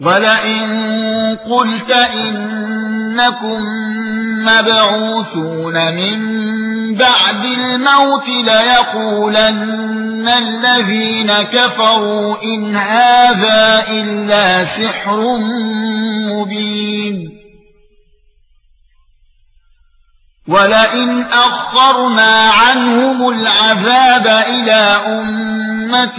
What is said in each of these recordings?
ولئن قلت انكم مبعوثون من بعد الموت ليقولن الذين كفروا ان هذا الا سحر مبين ولئن اخرنا عنهم العذاب إلى امه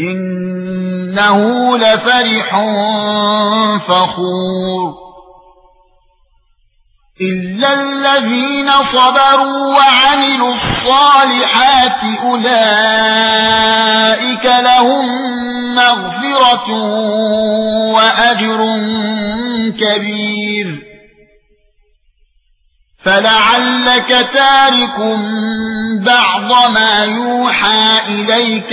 إنه لفرح فخور. إلا الذين صبروا وعملوا الصالحات أولئك لهم مغفرة وأجر كبير. فلعلك تارك بعض ما يوحى إليك